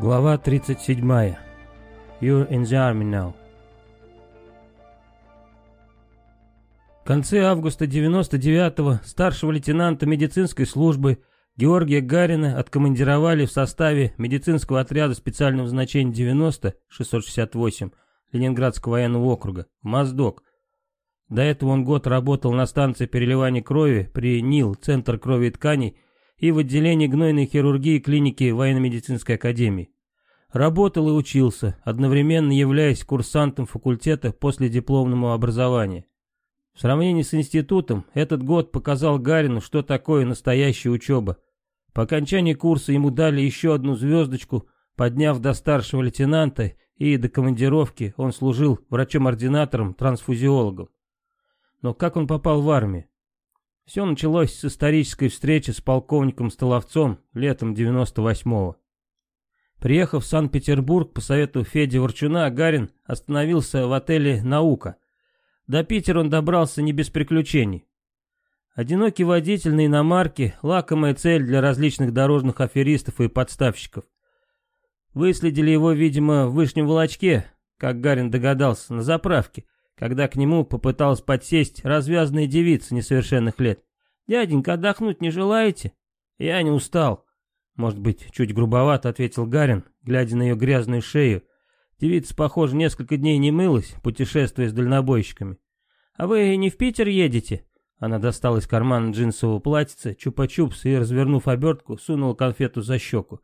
Глава 37. You're in the army now. В конце августа 99-го старшего лейтенанта медицинской службы Георгия Гарина откомандировали в составе медицинского отряда специального значения 90-668 Ленинградского военного округа Моздок. До этого он год работал на станции переливания крови при НИЛ, Центр крови и тканей, и в отделении гнойной хирургии клиники военно-медицинской академии. Работал и учился, одновременно являясь курсантом факультета после дипломного образования. В сравнении с институтом, этот год показал Гарину, что такое настоящая учеба. По окончании курса ему дали еще одну звездочку, подняв до старшего лейтенанта, и до командировки он служил врачом-ординатором, трансфузиологом. Но как он попал в армию? Все началось с исторической встречи с полковником Столовцом летом 98-го. Приехав в Санкт-Петербург по совету Феди Ворчуна, Гарин остановился в отеле «Наука». До Питера он добрался не без приключений. Одинокий водитель на иномарке – лакомая цель для различных дорожных аферистов и подставщиков. Выследили его, видимо, в Вышнем Волочке, как Гарин догадался, на заправке, когда к нему попыталась подсесть развязанная девица несовершенных лет. «Дяденька, отдохнуть не желаете?» «Я не устал». «Может быть, чуть грубовато», — ответил Гарин, глядя на ее грязную шею. Девица, похоже, несколько дней не мылась, путешествуя с дальнобойщиками. «А вы не в Питер едете?» Она достала из кармана джинсового платьица чупа-чупс и, развернув обертку, сунула конфету за щеку.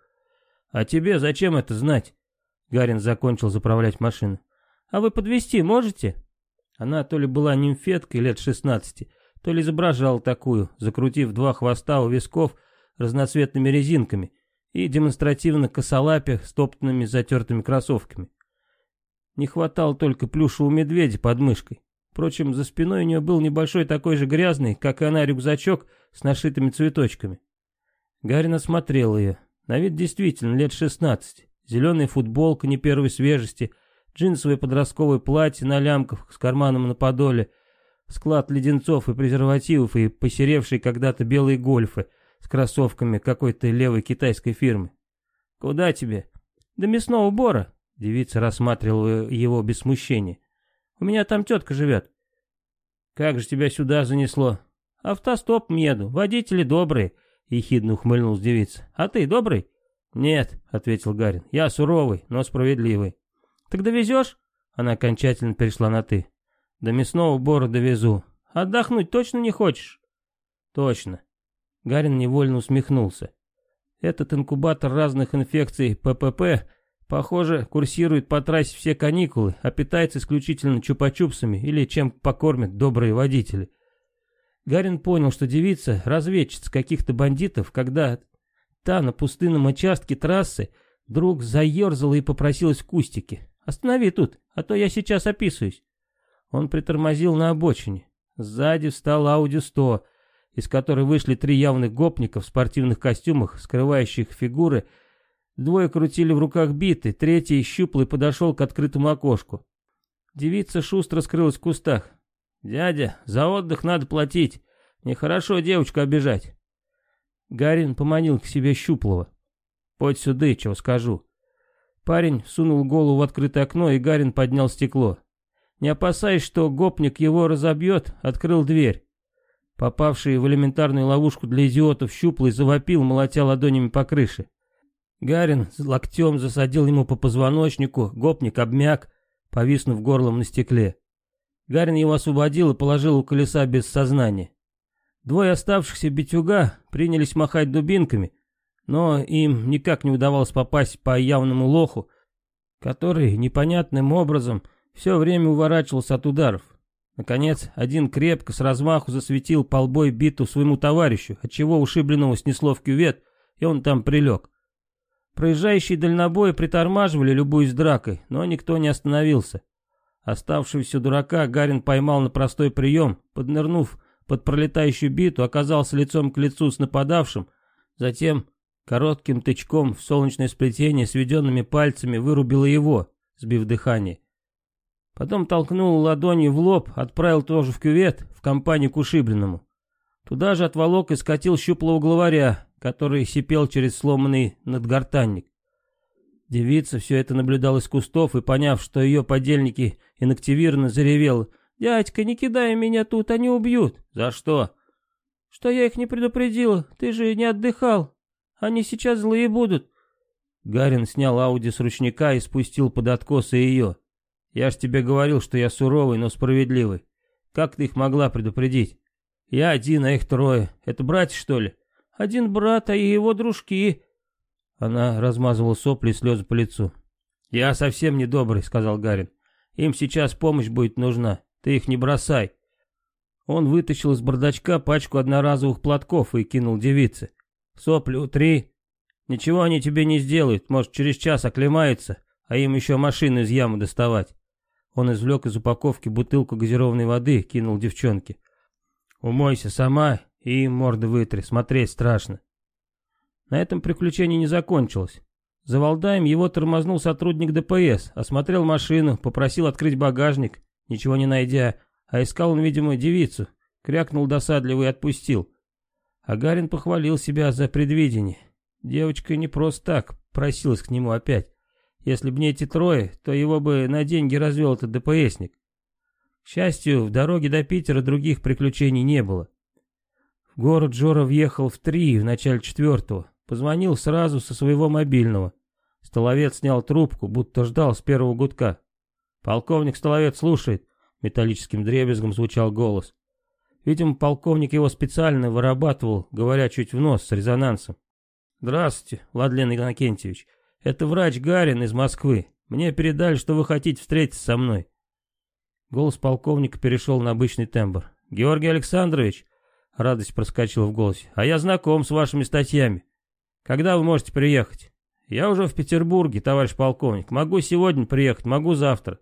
«А тебе зачем это знать?» Гарин закончил заправлять машину. «А вы подвести можете?» Она то ли была нимфеткой лет шестнадцати, то ли изображала такую, закрутив два хвоста у висков разноцветными резинками и демонстративно косолапя стоптанными затертыми кроссовками. Не хватало только плюшевого медведя под мышкой. Впрочем, за спиной у нее был небольшой такой же грязный, как и она, рюкзачок с нашитыми цветочками. Гарин осмотрел ее. На вид действительно лет шестнадцать. Зеленая футболка не первой свежести — джинсовое подростковое платье на лямках с карманом на подоле, склад леденцов и презервативов и посеревшие когда-то белые гольфы с кроссовками какой-то левой китайской фирмы. «Куда тебе?» «До мясного бора», — девица рассматривала его без смущения. «У меня там тетка живет». «Как же тебя сюда занесло?» «Автостопом еду, водители добрые», — ехидно ухмыльнулась девица. «А ты добрый?» «Нет», — ответил Гарин, — «я суровый, но справедливый». Так довезешь? Она окончательно перешла на «ты». До мясного бора довезу. Отдохнуть точно не хочешь? Точно. Гарин невольно усмехнулся. Этот инкубатор разных инфекций ППП, похоже, курсирует по трассе все каникулы, а питается исключительно чупа-чупсами или чем покормят добрые водители. Гарин понял, что девица — разведчица каких-то бандитов, когда та на пустынном участке трассы вдруг заерзала и попросилась в кустике. Останови тут, а то я сейчас описываюсь. Он притормозил на обочине. Сзади встал Ауди 100, из которой вышли три явных гопника в спортивных костюмах, скрывающих фигуры. Двое крутили в руках биты, третий, щуплый, подошел к открытому окошку. Девица шустро скрылась в кустах. «Дядя, за отдых надо платить. Нехорошо девочку обижать». Гарин поманил к себе щуплого. «Подь сюда, чего скажу». Парень сунул голову в открытое окно, и Гарин поднял стекло. Не опасаясь, что гопник его разобьет, открыл дверь. Попавший в элементарную ловушку для идиотов щуплый завопил, молотя ладонями по крыше. Гарин с локтем засадил ему по позвоночнику, гопник обмяк, повиснув горлом на стекле. Гарин его освободил и положил у колеса без сознания. Двое оставшихся битюга принялись махать дубинками, но им никак не удавалось попасть по явному лоху, который непонятным образом все время уворачивался от ударов. Наконец, один крепко с размаху засветил полбой биту своему товарищу, отчего ушибленного снесло в кювет, и он там прилег. Проезжающие дальнобои притормаживали, любуясь дракой, но никто не остановился. Оставшегося дурака Гарин поймал на простой прием, поднырнув под пролетающую биту, оказался лицом к лицу с нападавшим, затем Коротким тычком в солнечное сплетение сведенными пальцами вырубила его, сбив дыхание. Потом толкнул ладонью в лоб, отправил тоже в кювет, в компанию к ушибленному. Туда же отволок и скатил щуплого главаря, который сипел через сломанный надгортанник. Девица все это наблюдала из кустов и, поняв, что ее подельники инактивированы, заревела. «Дядька, не кидай меня тут, они убьют». «За что?» «Что я их не предупредила, ты же не отдыхал. Они сейчас злые будут». Гарин снял Ауди с ручника и спустил под откосы ее. «Я ж тебе говорил, что я суровый, но справедливый. Как ты их могла предупредить? Я один, а их трое. Это братья, что ли?» «Один брат, а его дружки», она размазывала сопли и слезы по лицу. «Я совсем не добрый», — сказал Гарин. «Им сейчас помощь будет нужна. Ты их не бросай». Он вытащил из бардачка пачку одноразовых платков и кинул девице. «Сопли утри. Ничего они тебе не сделают, может, через час оклемаются, а им еще машину из ямы доставать». Он извлек из упаковки бутылку газированной воды, кинул девчонке. «Умойся сама и им морды вытри, смотреть страшно». На этом приключение не закончилось. За Валдаем его тормознул сотрудник ДПС, осмотрел машину, попросил открыть багажник, ничего не найдя, а искал он, видимо, девицу, крякнул досадливо и отпустил. Агарин похвалил себя за предвидение. Девочка не просто так просилась к нему опять. Если б не эти трое, то его бы на деньги развел этот ДПСник. К счастью, в дороге до Питера других приключений не было. В город Жора въехал в три в начале четвертого. Позвонил сразу со своего мобильного. Столовец снял трубку, будто ждал с первого гудка. «Полковник Столовец слушает», — металлическим дребезгом звучал голос. Видимо, полковник его специально вырабатывал, говоря чуть в нос с резонансом. «Здравствуйте, Владлен Иннокентьевич. Это врач Гарин из Москвы. Мне передали, что вы хотите встретиться со мной». Голос полковника перешел на обычный тембр. «Георгий Александрович», — радость проскочила в голосе, — «а я знаком с вашими статьями. Когда вы можете приехать? Я уже в Петербурге, товарищ полковник. Могу сегодня приехать, могу завтра.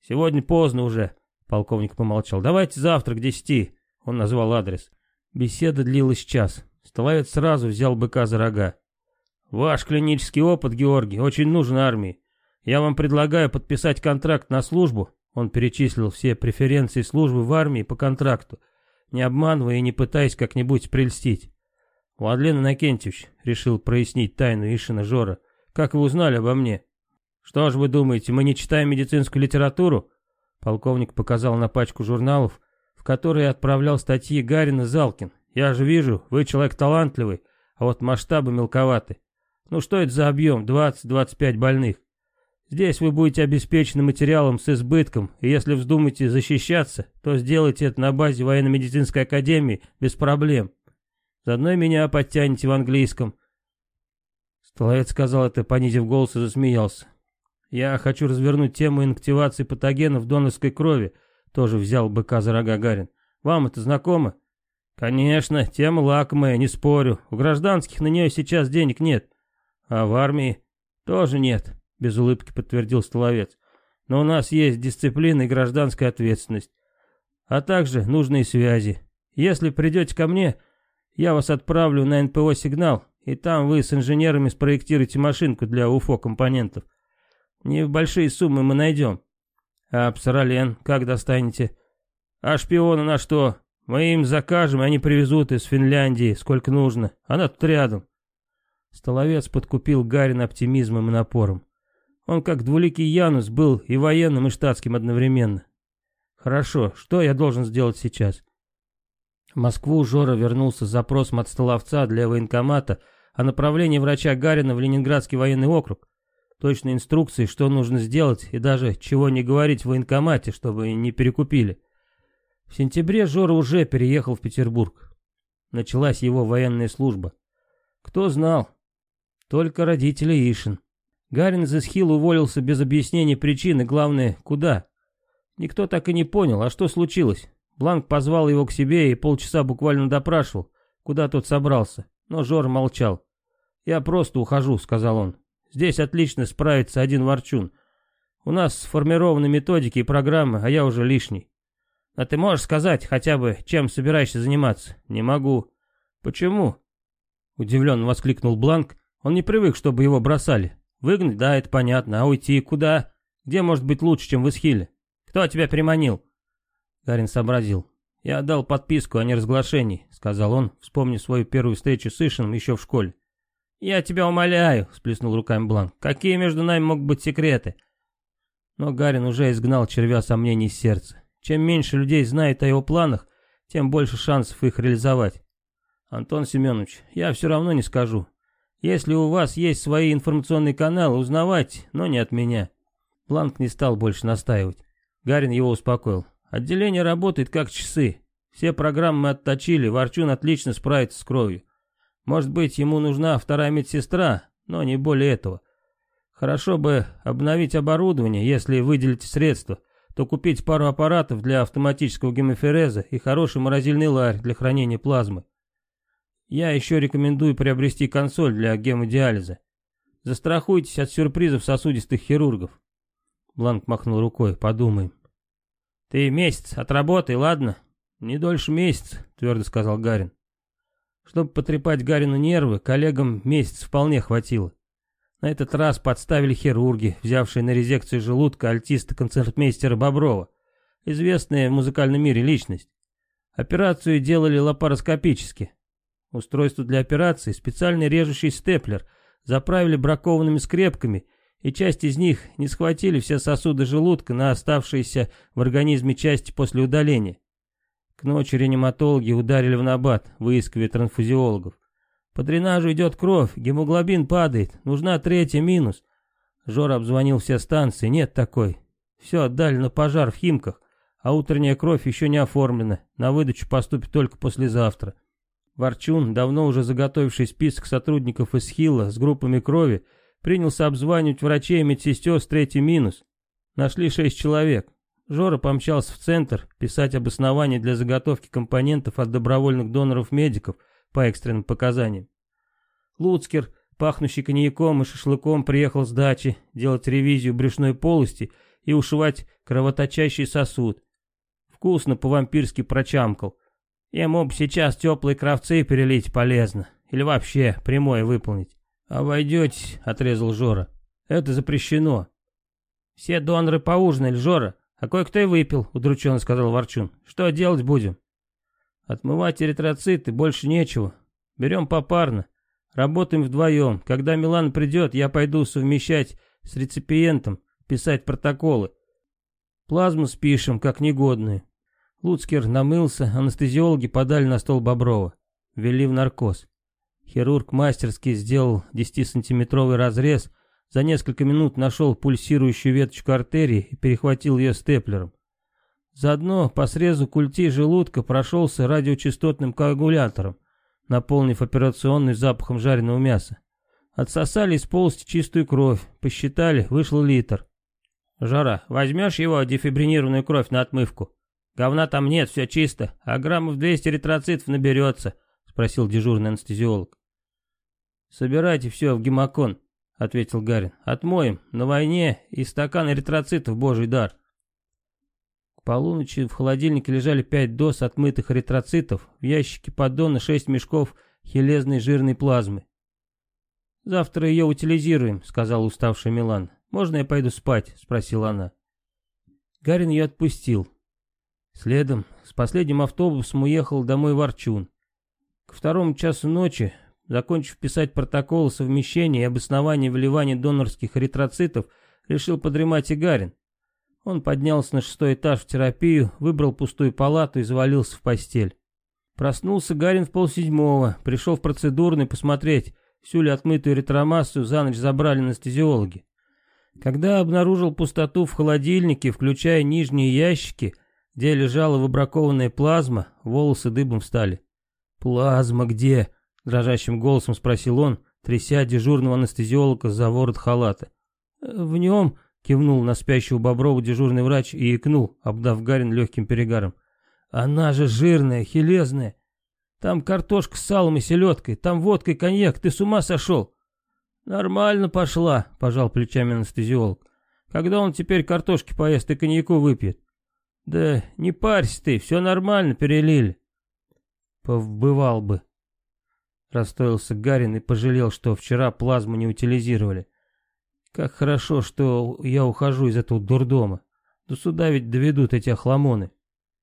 Сегодня поздно уже, полковник помолчал. Давайте завтра к десяти. Он назвал адрес. Беседа длилась час. Столовец сразу взял быка за рога. Ваш клинический опыт, Георгий, очень нужен армии. Я вам предлагаю подписать контракт на службу. Он перечислил все преференции службы в армии по контракту, не обманывая и не пытаясь как-нибудь прельстить. «Владлен Иннокентьевич», — решил прояснить тайну Ишина Жора, — «как вы узнали обо мне?» «Что ж вы думаете, мы не читаем медицинскую литературу?» Полковник показал на пачку журналов, которые отправлял статьи Гарин и Залкин. «Я же вижу, вы человек талантливый, а вот масштабы мелковаты. Ну что это за объем, 20-25 больных? Здесь вы будете обеспечены материалом с избытком, и если вздумаете защищаться, то сделайте это на базе военно-медицинской академии без проблем. Заодно и меня подтянете в английском. Столовец сказал это, понизив голос и засмеялся. Я хочу развернуть тему инактивации патогенов донорской крови, тоже взял быка за рога Гарин. Вам это знакомо? Конечно, тема лакомая, не спорю. У гражданских на нее сейчас денег нет. А в армии тоже нет, без улыбки подтвердил Столовец. Но у нас есть дисциплина и гражданская ответственность. А также нужные связи. Если придете ко мне, я вас отправлю на НПО сигнал, и там вы с инженерами спроектируете машинку для УФО компонентов. Не в большие суммы мы найдем. А псоролен как достанете? А шпиона на что? Мы им закажем, и они привезут из Финляндии, сколько нужно. Она тут рядом. Столовец подкупил Гарин оптимизмом и напором. Он, как двуликий Янус, был и военным, и штатским одновременно. Хорошо, что я должен сделать сейчас? В Москву Жора вернулся с запросом от столовца для военкомата о направлении врача Гарина в Ленинградский военный округ. Точные инструкции, что нужно сделать и даже чего не говорить в военкомате, чтобы не перекупили. В сентябре Жора уже переехал в Петербург. Началась его военная служба. Кто знал? Только родители Ишин. Гарин из Исхила уволился без объяснения причин и, главное, куда. Никто так и не понял, а что случилось. Бланк позвал его к себе и полчаса буквально допрашивал, куда тот собрался, но Жор молчал. «Я просто ухожу», — сказал он. «Здесь отлично справится один ворчун. У нас сформированы методики и программы, а я уже лишний». «А ты можешь сказать хотя бы, чем собираешься заниматься?» «Не могу». «Почему?» Удивленно воскликнул Бланк. Он не привык, чтобы его бросали. «Выгнать, да, это понятно. А уйти куда? Где может быть лучше, чем в Исхиле? Кто тебя приманил?» Гарин сообразил. «Я дал подписку о неразглашении», — сказал он, вспомнив свою первую встречу с Ишином еще в школе. «Я тебя умоляю», — сплеснул руками Бланк. «Какие между нами могут быть секреты?» Но Гарин уже изгнал червя сомнений из сердца. Чем меньше людей знает о его планах, тем больше шансов их реализовать. Антон Семенович, я все равно не скажу. Если у вас есть свои информационные каналы, узнавать, но не от меня. Бланк не стал больше настаивать. Гарин его успокоил. Отделение работает как часы. Все программы мы отточили, Ворчун отлично справится с кровью. Может быть, ему нужна вторая медсестра, но не более этого. Хорошо бы обновить оборудование, если выделите средства, то купить пару аппаратов для автоматического гемофереза и хороший морозильный ларь для хранения плазмы. Я еще рекомендую приобрести консоль для гемодиализа. Застрахуйтесь от сюрпризов сосудистых хирургов. Бланк махнул рукой, подумаем. Ты месяц отработай, ладно? Не дольше месяца, твердо сказал Гарин. Чтобы потрепать Гарину нервы, коллегам месяц вполне хватило. На этот раз подставили хирурги, взявшие на резекцию желудка альтиста-концертмейстера Боброва, известная в музыкальном мире личность. Операцию делали лапароскопически, Устройство для операции, специальный режущий степлер, заправили бракованными скрепками, и часть из них не схватили все сосуды желудка на оставшиеся в организме части после удаления. К ночи реаниматологи ударили в набат, выискивая трансфузиологов. По дренажу идет кровь, гемоглобин падает, нужна третья минус. Жора обзвонил все станции, нет такой. Все отдали на пожар в Химках, а утренняя кровь еще не оформлена, на выдачу поступит только послезавтра. Ворчун, давно уже заготовивший список сотрудников из Хилла с группами крови, принялся обзванивать врачей и медсестер с третий минус. Нашли шесть человек. Жора помчался в центр писать обоснование для заготовки компонентов от добровольных доноров-медиков по экстренным показаниям. Луцкер, пахнущий коньяком и шашлыком, приехал с дачи делать ревизию брюшной полости и ушивать кровоточащий сосуд. Вкусно по-вампирски прочамкал. Ему бы сейчас теплые кровцы перелить полезно. Или вообще прямое выполнить. «Обойдетесь», — отрезал Жора. «Это запрещено». «Все доноры поужинали, Жора, а кое-кто и выпил», — удрученно сказал Ворчун. «Что делать будем?» «Отмывать эритроциты, больше нечего. Берем попарно. Работаем вдвоем. Когда Милан придет, я пойду совмещать с реципиентом, писать протоколы. Плазму спишем, как негодную. Луцкер намылся, анестезиологи подали на стол Боброва. Ввели в наркоз. Хирург мастерски сделал 10-сантиметровый разрез, за несколько минут нашел пульсирующую веточку артерии и перехватил ее степлером. Заодно по срезу культи желудка прошелся радиочастотным коагулятором, наполнив операционный запахом жареного мяса. Отсосали из полости чистую кровь, посчитали, вышел литр. «Жара, возьмешь его дефибринированную кровь на отмывку?» Говна там нет, все чисто, а граммов 200 эритроцитов наберется, спросил дежурный анестезиолог. Собирайте все в гемокон, ответил Гарин. Отмоем, на войне и стакан эритроцитов божий дар. К полуночи в холодильнике лежали пять доз отмытых эритроцитов, в ящике поддона шесть мешков хелезной жирной плазмы. «Завтра ее утилизируем», — сказал уставший Милан. «Можно я пойду спать?» — спросила она. Гарин ее отпустил. Следом с последним автобусом уехал домой Ворчун. К второму часу ночи, закончив писать протокол совмещения и обоснования вливания донорских эритроцитов, решил подремать и Гарин. Он поднялся на шестой этаж в терапию, выбрал пустую палату и завалился в постель. Проснулся Гарин в полседьмого, пришел в процедурный посмотреть, всю ли отмытую эритромассу за ночь забрали анестезиологи. Когда обнаружил пустоту в холодильнике, включая нижние ящики, где лежала выбракованная плазма, волосы дыбом встали. «Плазма где?» — дрожащим голосом спросил он, тряся дежурного анестезиолога за ворот халата. «В нем...» — кивнул на спящего Боброва дежурный врач и икнул, обдав Гарин легким перегаром. «Она же жирная, хилезная. Там картошка с салом и селедкой, там водка и коньяк, ты с ума сошел?» «Нормально пошла», — пожал плечами анестезиолог. «Когда он теперь картошки поест и коньяку выпьет?» «Да не парься ты, все нормально, перелили». «Повбывал бы». Расстроился Гарин и пожалел, что вчера плазму не утилизировали. Как хорошо, что я ухожу из этого дурдома. До суда ведь доведут эти охламоны.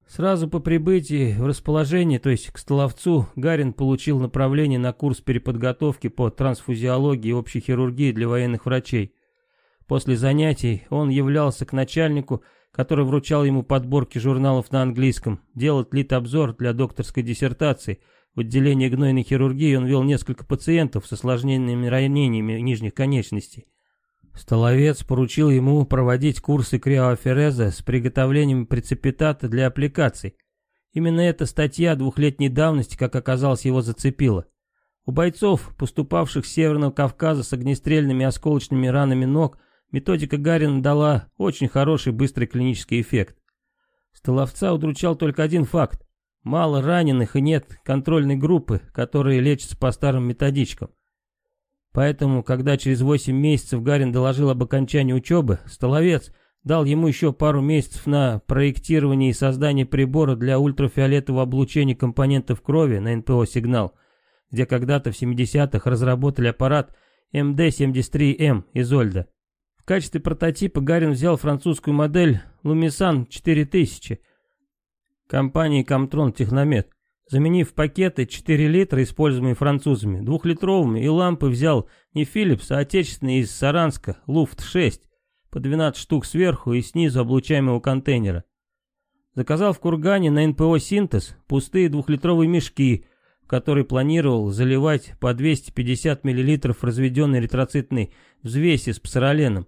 Сразу по прибытии в расположение, то есть к Столовцу, Гарин получил направление на курс переподготовки по трансфузиологии и общей хирургии для военных врачей. После занятий он являлся к начальнику, который вручал ему подборки журналов на английском, делал лит-обзор для докторской диссертации. В отделении гнойной хирургии он вел несколько пациентов с осложненными ранениями нижних конечностей. Столовец поручил ему проводить курсы криоафереза с приготовлением прецепитата для аппликаций. Именно эта статья двухлетней давности, как оказалось, его зацепила. У бойцов, поступавших с Северного Кавказа с огнестрельными осколочными ранами ног, методика Гарина дала очень хороший быстрый клинический эффект. Столовца удручал только один факт. Мало раненых и нет контрольной группы, которые лечатся по старым методичкам. Поэтому, когда через 8 месяцев Гарин доложил об окончании учебы, Столовец дал ему еще пару месяцев на проектирование и создание прибора для ультрафиолетового облучения компонентов крови на НПО-сигнал, где когда-то в 70-х разработали аппарат МД-73М Изольда. В качестве прототипа Гарин взял французскую модель Lumisan 4000 компании Comtron Техномет. Заменив пакеты 4 литра, используемые французами, двухлитровыми, и лампы взял не Philips, а отечественные из Саранска, Люфт-6, по 12 штук сверху и снизу облучаемого контейнера. Заказал в Кургане на НПО «Синтез» пустые двухлитровые мешки, в которые планировал заливать по 250 мл разведенной эритроцитной взвеси с псороленом.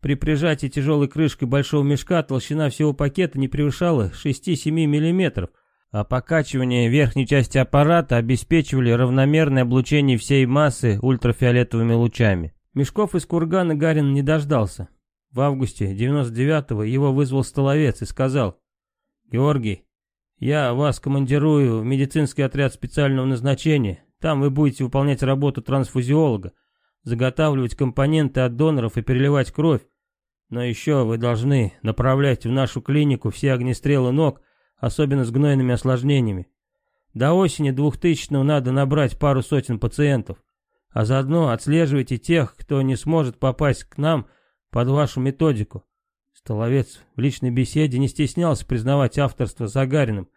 При прижатии тяжелой крышкой большого мешка толщина всего пакета не превышала 6-7 мм, а покачивание верхней части аппарата обеспечивали равномерное облучение всей массы ультрафиолетовыми лучами. Мешков из кургана Гарин не дождался. В августе 99-го его вызвал столовец и сказал, «Георгий, я вас командирую в медицинский отряд специального назначения. Там вы будете выполнять работу трансфузиолога, заготавливать компоненты от доноров и переливать кровь. Но еще вы должны направлять в нашу клинику все огнестрелы ног, особенно с гнойными осложнениями. До осени 2000-го надо набрать пару сотен пациентов, а заодно отслеживайте тех, кто не сможет попасть к нам под вашу методику. Столовец в личной беседе не стеснялся признавать авторство Загариным,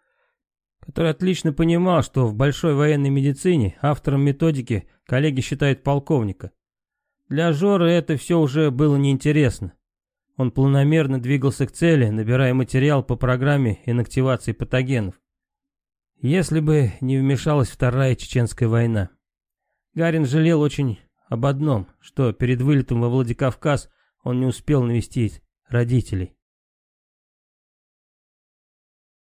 который отлично понимал, что в большой военной медицине автором методики коллеги считают полковника. Для Жоры это все уже было неинтересно. Он планомерно двигался к цели, набирая материал по программе инактивации патогенов. Если бы не вмешалась Вторая Чеченская война. Гарин жалел очень об одном, что перед вылетом во Владикавказ он не успел навестить родителей.